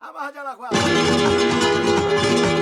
Vamos allá la jugada.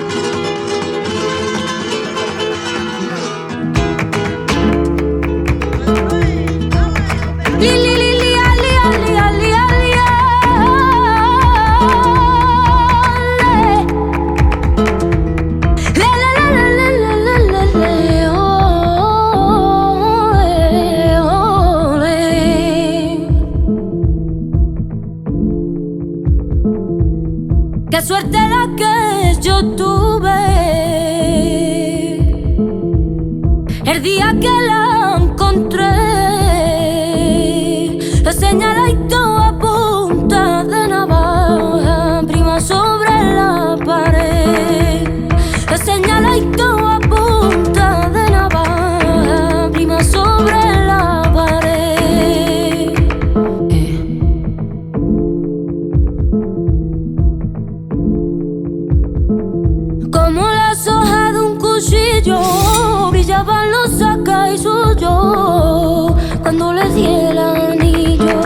Saca y suyo cuando le di el anillo.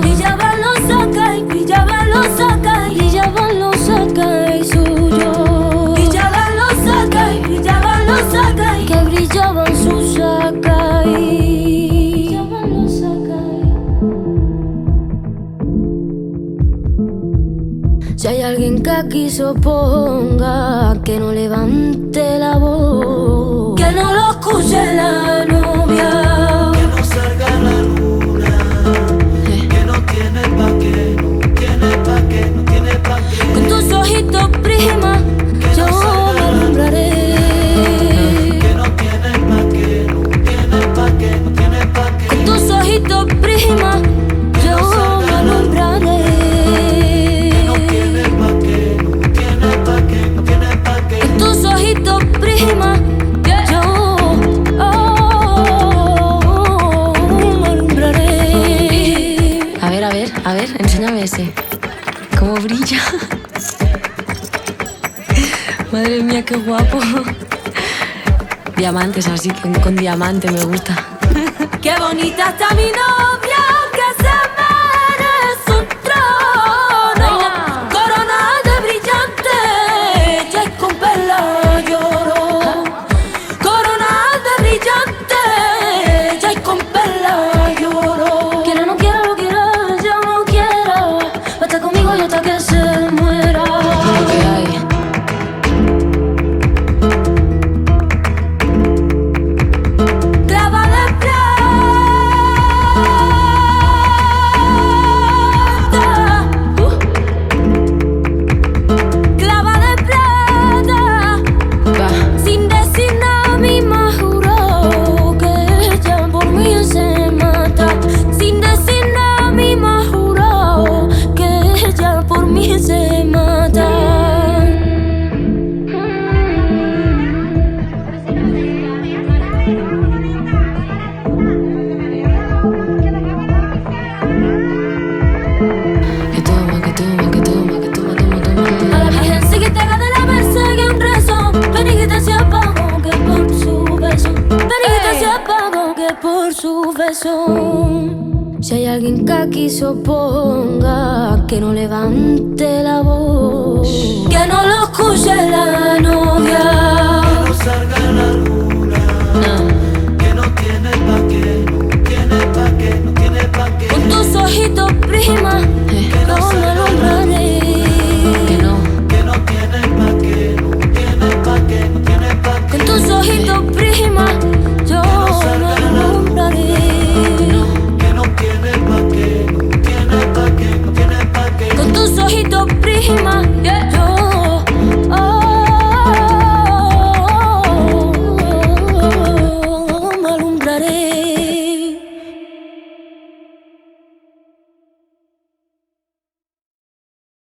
Brillaban los saca y brillaban los saca y brillaban los saca y suyo. Brillaban los saca y brillaban los saca y que brillaban sus saca y Si hay alguien que aquí se oponga, que no levante la voz, que no lo escuche la Madre mía, qué guapo. Diamantes, así, con diamante me gusta. Qué bonita está mi mí se. Que toma, que toma, que toma, que toma, toma, toma. A la virgencita de la merced que un rezo Benigita se apagó que por su beso Benigita se apagó que por su beso Si hay alguien que aquí se oponga Que no levante la voz Que no lo escuche la novia Que no salga la luna, No. que no tiene pa' qué, no tiene pa' qué, no tiene pa' qué. Con tus ojitos prima Eh, No me alumbraré que no. Que no tiene pa' qué, no tiene pa' qué, no tiene pa' qué. Con tus ojitos prima